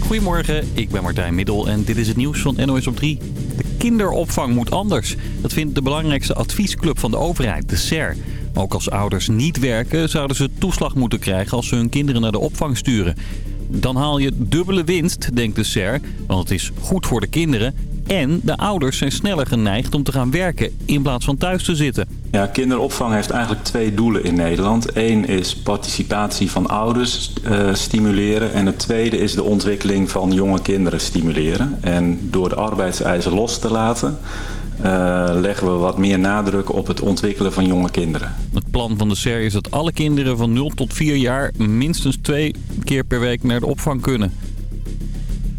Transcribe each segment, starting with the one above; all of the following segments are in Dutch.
Goedemorgen, ik ben Martijn Middel en dit is het nieuws van NOS op 3. De kinderopvang moet anders. Dat vindt de belangrijkste adviesclub van de overheid, de SER. Ook als ouders niet werken, zouden ze toeslag moeten krijgen als ze hun kinderen naar de opvang sturen. Dan haal je dubbele winst, denkt de SER, want het is goed voor de kinderen en de ouders zijn sneller geneigd om te gaan werken in plaats van thuis te zitten. Ja, kinderopvang heeft eigenlijk twee doelen in Nederland. Eén is participatie van ouders uh, stimuleren. En het tweede is de ontwikkeling van jonge kinderen stimuleren. En door de arbeidseisen los te laten... Uh, leggen we wat meer nadruk op het ontwikkelen van jonge kinderen. Het plan van de SER is dat alle kinderen van 0 tot 4 jaar minstens twee keer per week naar de opvang kunnen.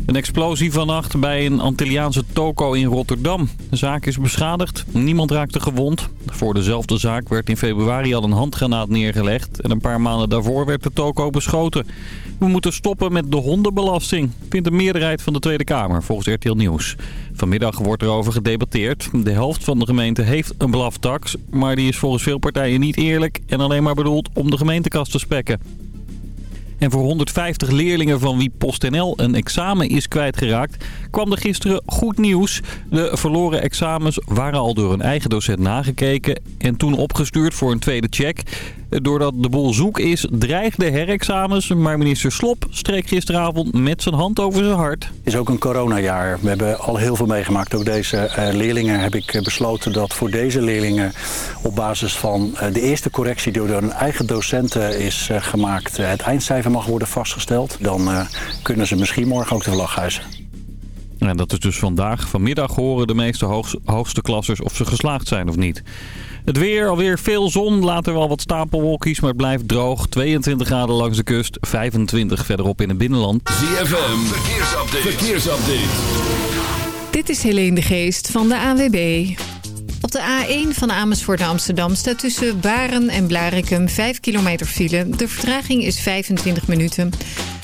Een explosie vannacht bij een Antilliaanse toko in Rotterdam. De zaak is beschadigd. Niemand raakte gewond. Voor dezelfde zaak werd in februari al een handgranaat neergelegd. En een paar maanden daarvoor werd de toko beschoten. We moeten stoppen met de hondenbelasting, vindt de meerderheid van de Tweede Kamer, volgens RTL Nieuws. Vanmiddag wordt erover gedebatteerd. De helft van de gemeente heeft een blaftax, maar die is volgens veel partijen niet eerlijk... en alleen maar bedoeld om de gemeentekast te spekken. En voor 150 leerlingen van wie PostNL een examen is kwijtgeraakt, kwam er gisteren goed nieuws. De verloren examens waren al door een eigen docent nagekeken en toen opgestuurd voor een tweede check. Doordat de boel zoek is, dreigde herexamens. Maar minister Slop streek gisteravond met zijn hand over zijn hart. Het is ook een coronajaar. We hebben al heel veel meegemaakt. Ook deze uh, leerlingen heb ik besloten dat voor deze leerlingen... op basis van uh, de eerste correctie door een eigen docent uh, is gemaakt... het eindcijfer mag worden vastgesteld. Dan kunnen ze misschien morgen ook de vlag huizen. En dat is dus vandaag. Vanmiddag horen de meeste hoogste, hoogste klassers of ze geslaagd zijn of niet. Het weer, alweer veel zon, later wel wat stapelwolkies, maar het blijft droog. 22 graden langs de kust, 25 verderop in het binnenland. ZFM, verkeersupdate. verkeersupdate. Dit is Helene de Geest van de AWB. Op de A1 van Amersfoort naar Amsterdam staat tussen Baren en Blarikum 5 kilometer file. De vertraging is 25 minuten.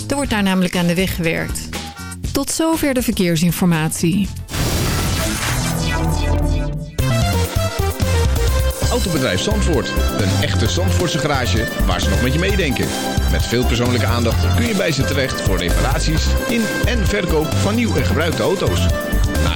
Er wordt daar namelijk aan de weg gewerkt. Tot zover de verkeersinformatie. Autobedrijf Zandvoort. Een echte Zandvoortse garage waar ze nog met je meedenken. Met veel persoonlijke aandacht kun je bij ze terecht voor reparaties in en verkoop van nieuw en gebruikte auto's.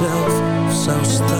mezelf zou.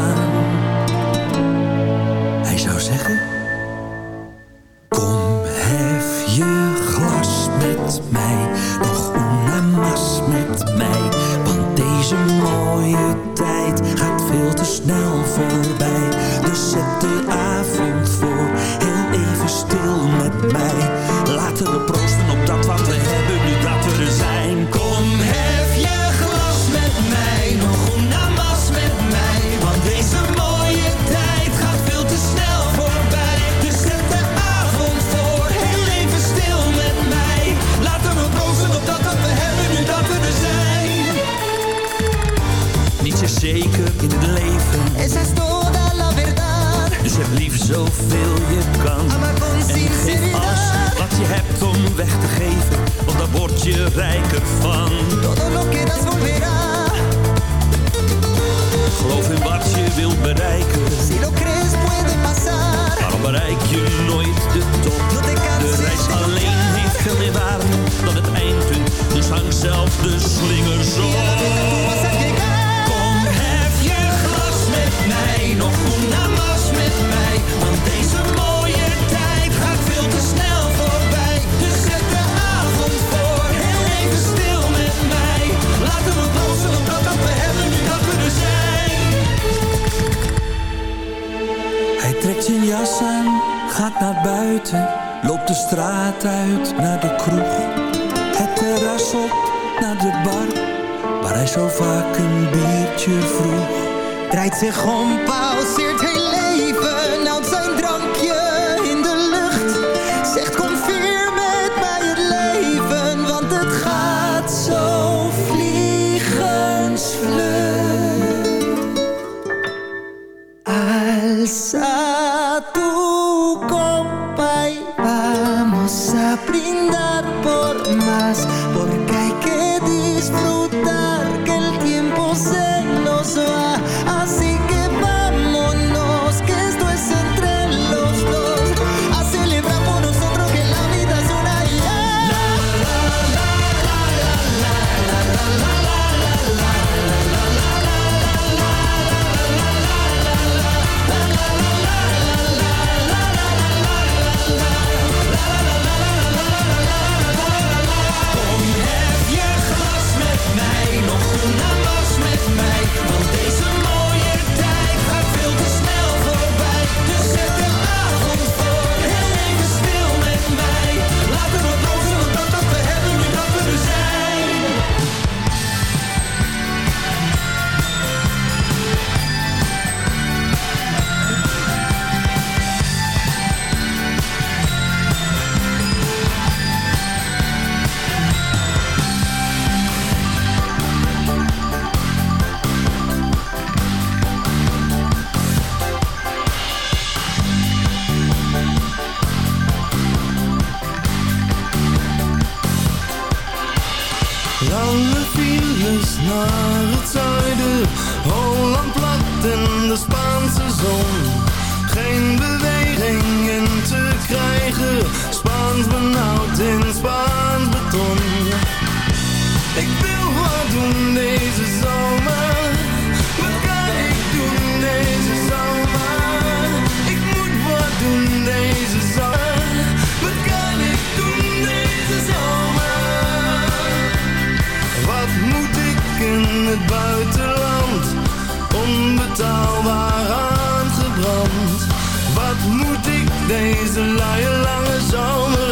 Deze luie lange zomer?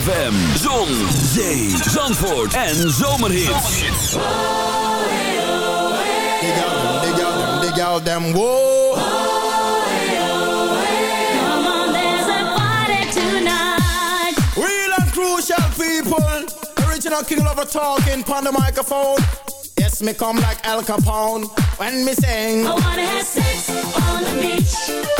ZFM, zon, zee, zandvoort en zomerhits. Dig out them, dig out them, dig out them, whoa. Come on, there's a party tonight. Real and crucial people. Original king lover talking on the microphone. Yes, me come like Al Capone when me sing. I wanna have sex on the beach.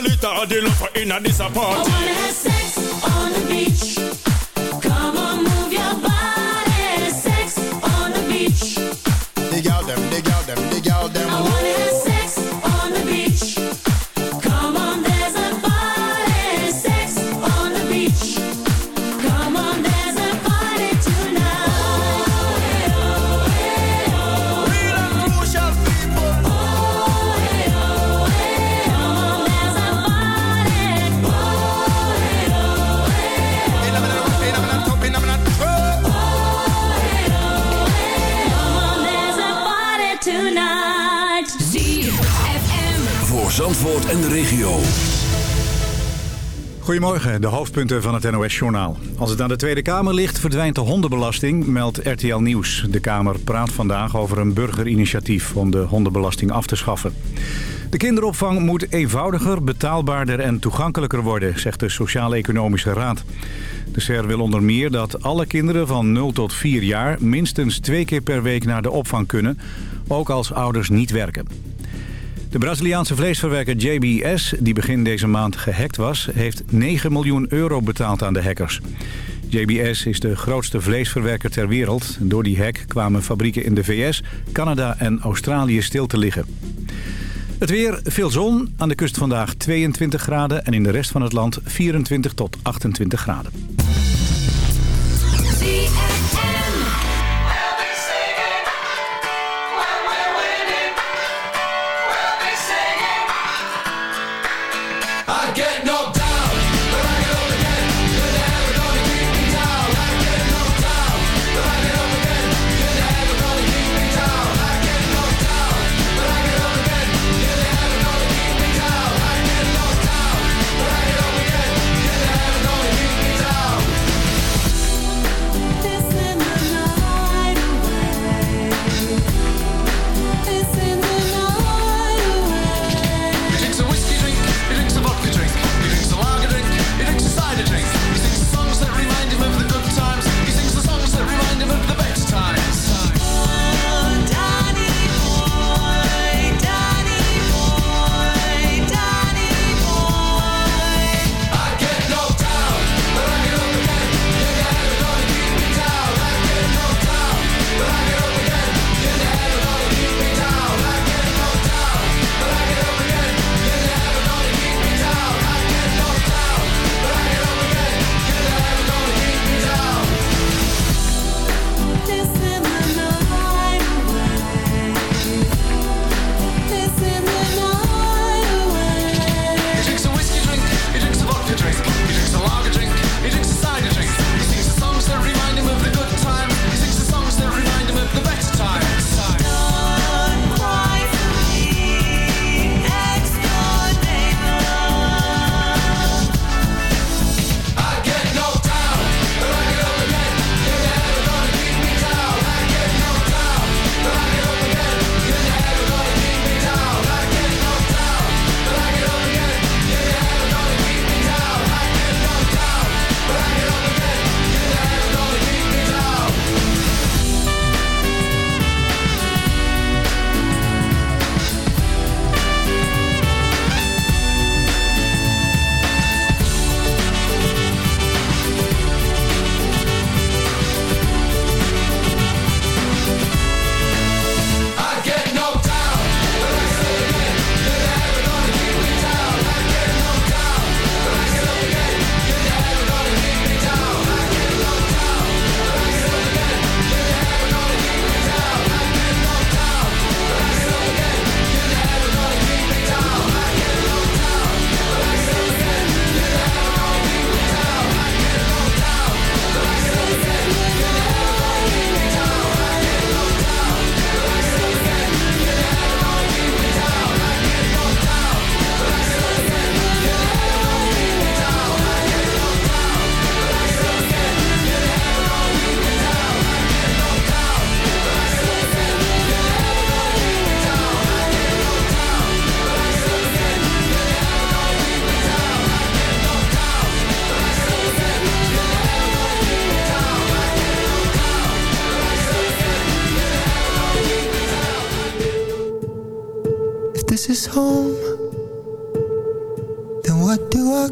wiggle your belly. To the love inna en de regio. Goedemorgen, de hoofdpunten van het NOS-journaal. Als het aan de Tweede Kamer ligt, verdwijnt de hondenbelasting, meldt RTL Nieuws. De Kamer praat vandaag over een burgerinitiatief om de hondenbelasting af te schaffen. De kinderopvang moet eenvoudiger, betaalbaarder en toegankelijker worden, zegt de Sociaal-Economische Raad. De SER wil onder meer dat alle kinderen van 0 tot 4 jaar minstens twee keer per week naar de opvang kunnen, ook als ouders niet werken. De Braziliaanse vleesverwerker JBS, die begin deze maand gehackt was... heeft 9 miljoen euro betaald aan de hackers. JBS is de grootste vleesverwerker ter wereld. Door die hack kwamen fabrieken in de VS, Canada en Australië stil te liggen. Het weer, veel zon. Aan de kust vandaag 22 graden en in de rest van het land 24 tot 28 graden.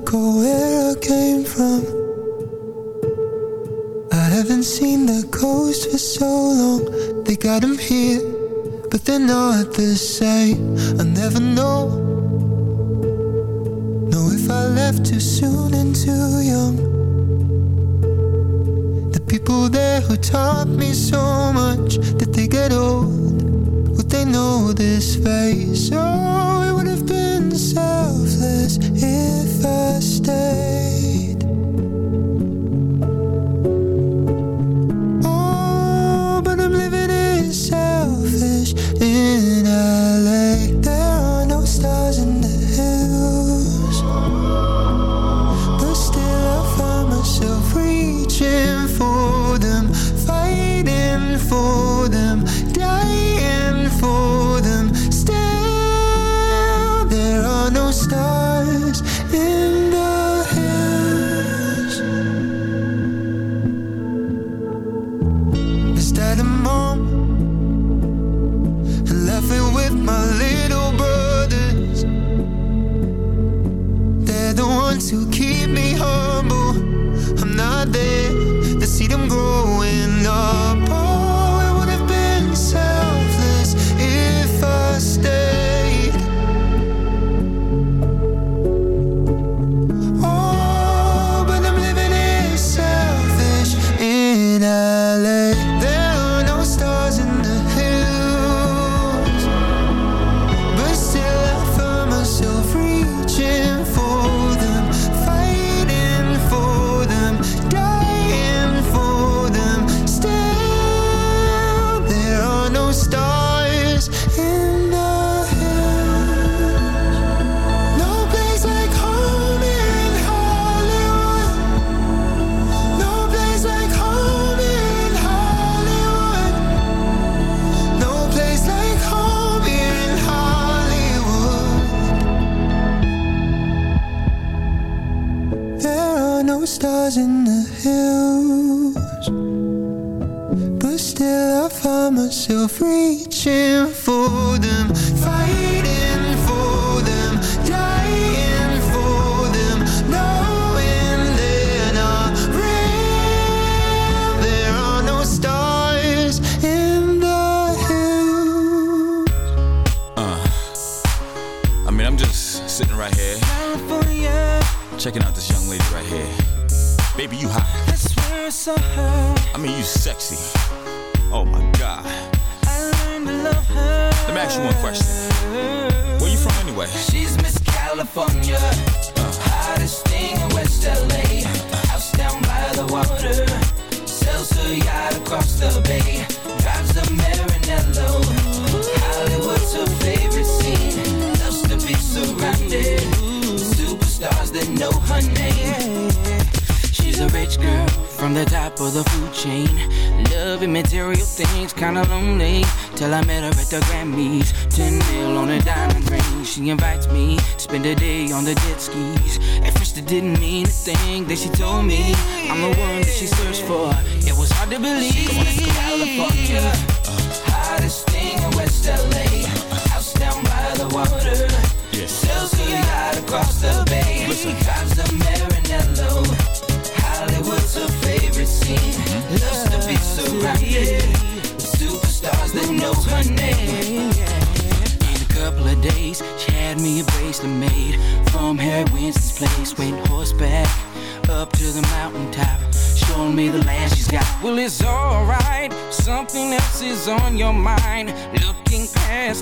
go where I came from. I haven't seen the coast for so long. They got them here, but they're not the same. I never know. Know if I left too soon and too young. The people there who taught me so much Did they get old? Would they know this face? Oh selfless if I stay.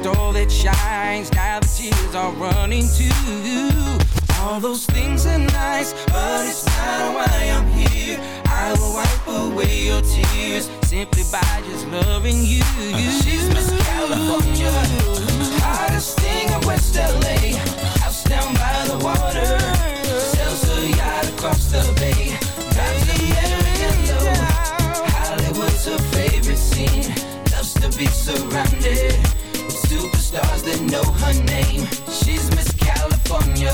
All that shines, now the tears are running too. All those things are nice, but it's not why I'm here. I will wipe away your tears simply by just loving you. She's Miss California, hottest thing in West LA. House down by the water, sells her yacht across the bay. Drives a Maranello. Hollywood's her favorite scene. Loves to be surrounded with superstars that know her name. She's Miss California,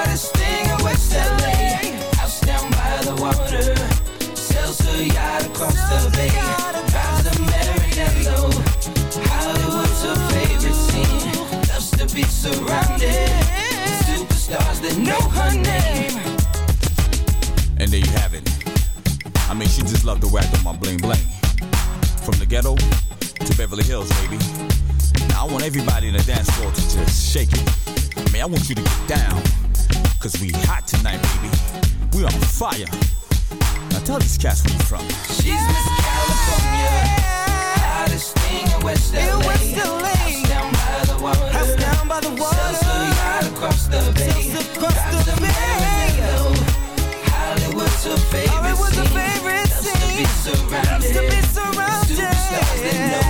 hottest thing in West LA. House down by the water, sells her yacht across the bay. Drives a Maranello. Hollywood's her favorite scene. Loves to be surrounded superstars that know her name. And there you have it. I mean, she just loved the way I do my bling bling. From the ghetto to Beverly Hills, baby. Now I want everybody in the dance floor to just shake it. I mean, I want you to get down. Cause we hot tonight, baby. We on fire. Now tell these cats where you from. She's Miss California, hottest thing in West LA. House down by the water, house down by the water. Sells her yacht across the bay, drives a Maranello. Hollywood's her favorite scene. Loves to be surrounded, superstars that know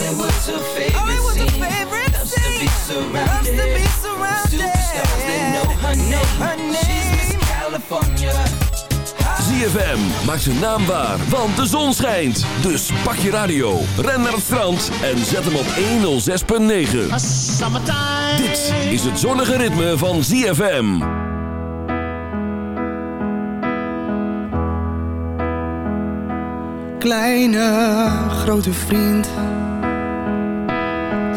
Hollywood's her favorite scene. Loves to be surrounded. Superstars that know her name. She's Miss California. ZFM maakt zijn naam waar, want de zon schijnt. Dus pak je radio, ren naar het strand en zet hem op 106.9. Dit is het zonnige ritme van ZFM. Kleine, grote vriend.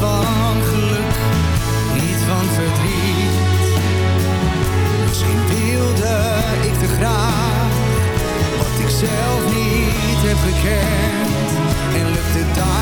van geluk, niet van verdriet. Misschien wilde ik te graag wat ik zelf niet heb gekend. En lukte daarom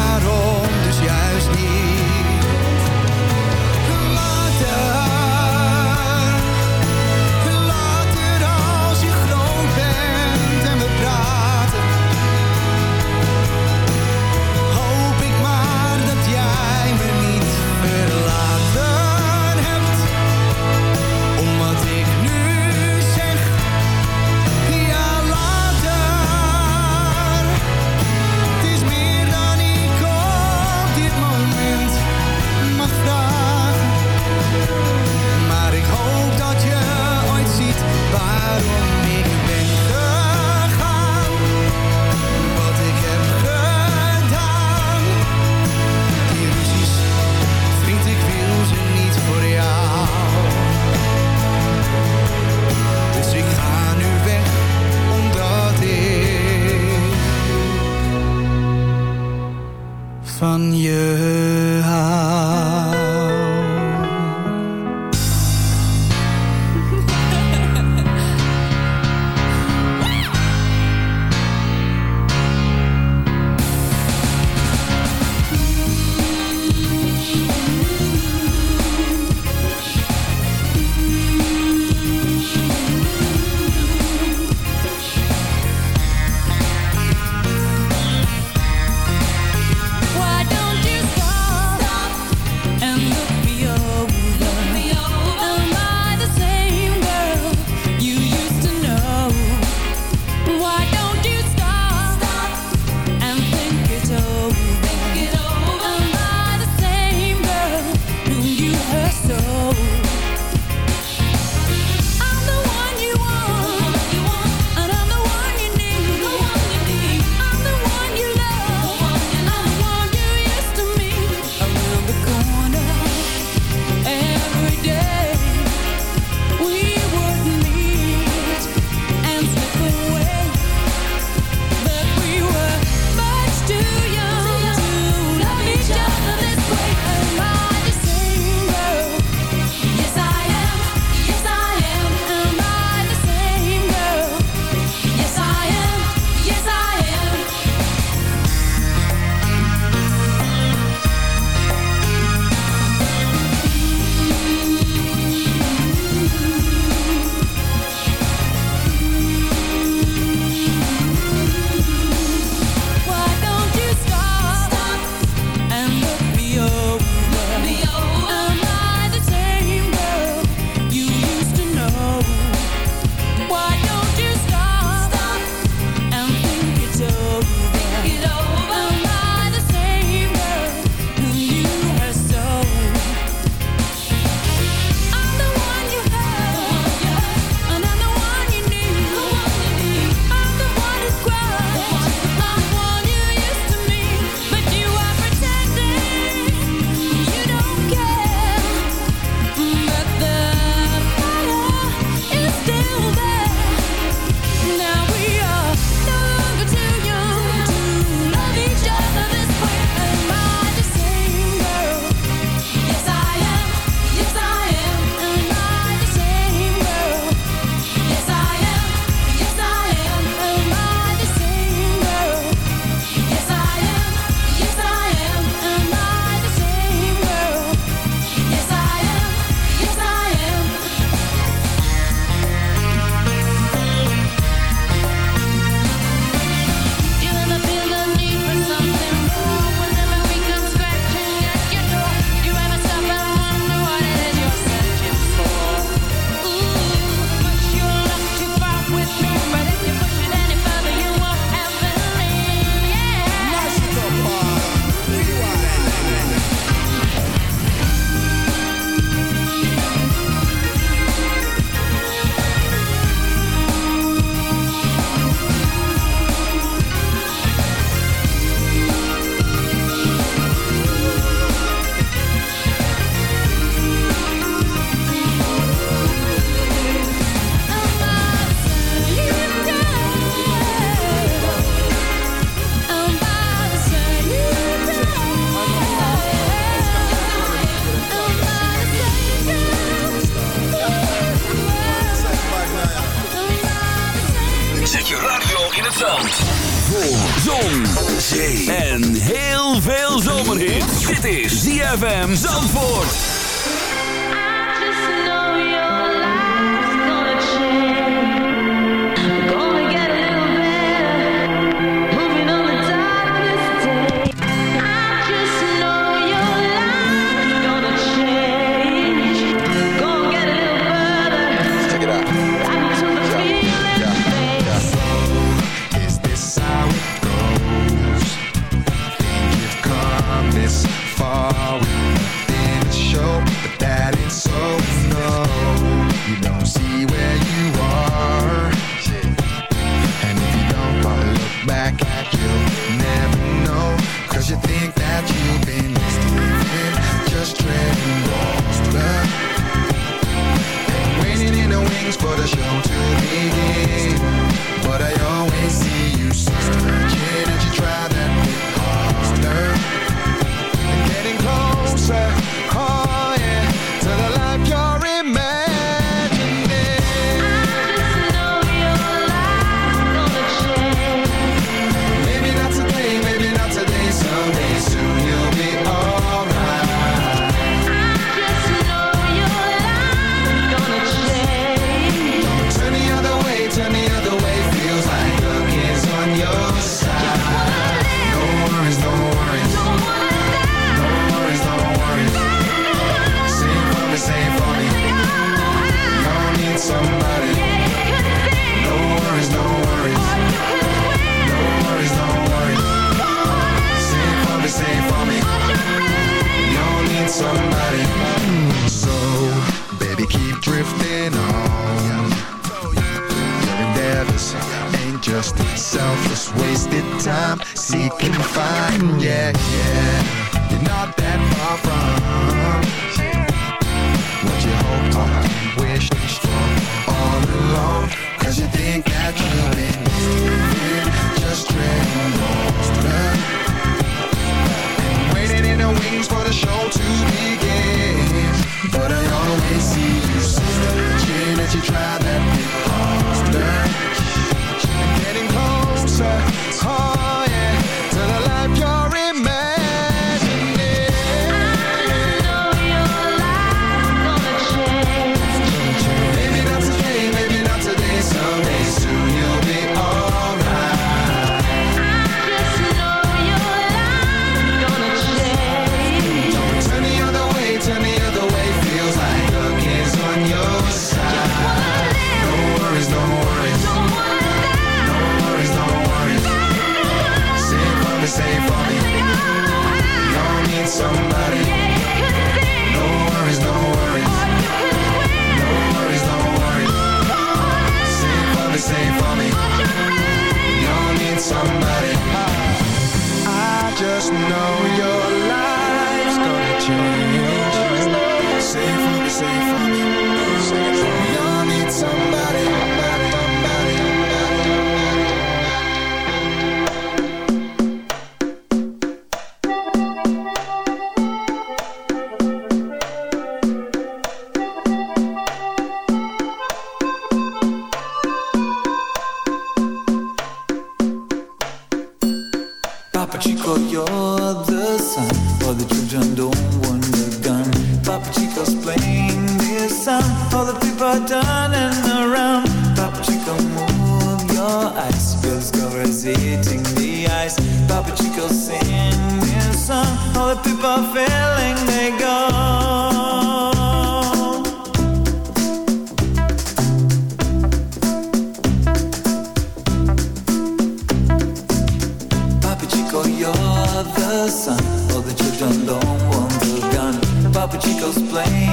but she goes blame.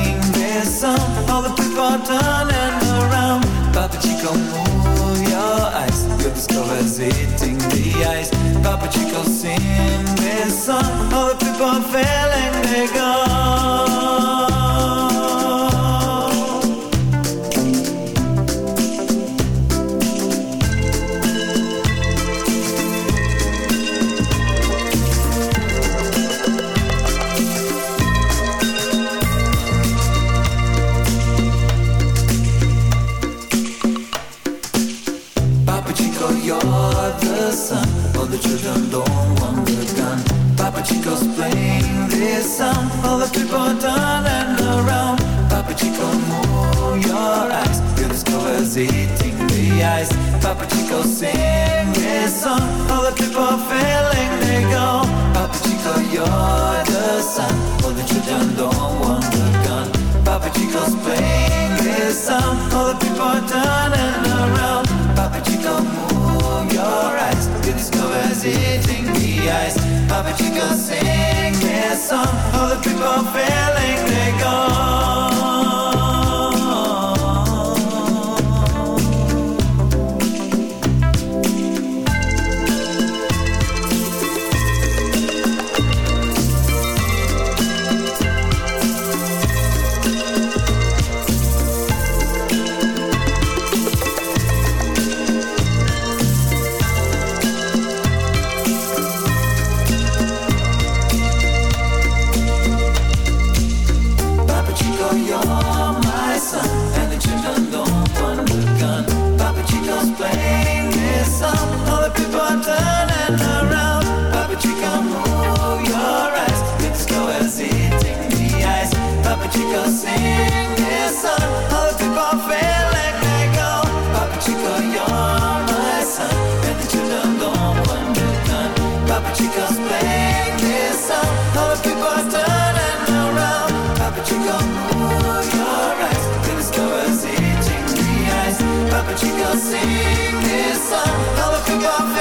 but you go sing this song. How I